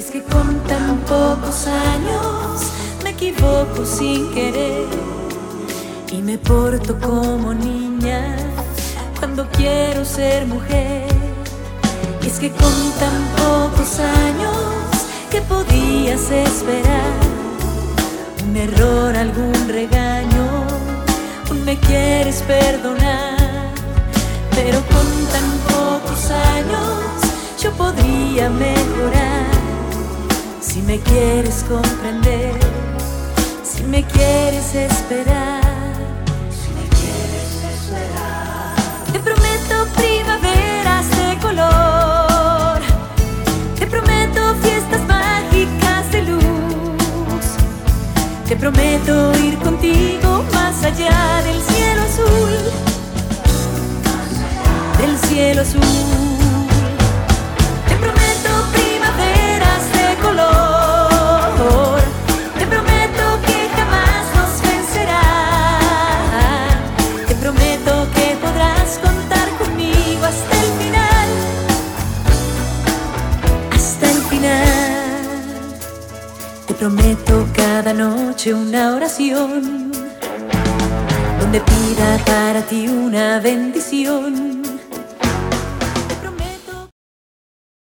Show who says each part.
Speaker 1: Es que con tan pocos años me equivoco sin querer y me porto como niña cuando quiero ser mujer. Y es que con tan pocos años, ¿qué podías esperar? Un error, algún regaño, un me quieres perdonar. Pero con tan pocos años yo podría mejorar. Quieres comprender, si me quieres esperar.
Speaker 2: Si me quieres esperar.
Speaker 1: Te prometo primaveras de color. Te prometo fiestas mágicas de luz. Te prometo ir contigo más allá del cielo azul. Del cielo azul. Prometo cada noche una oración donde pida para ti una bendición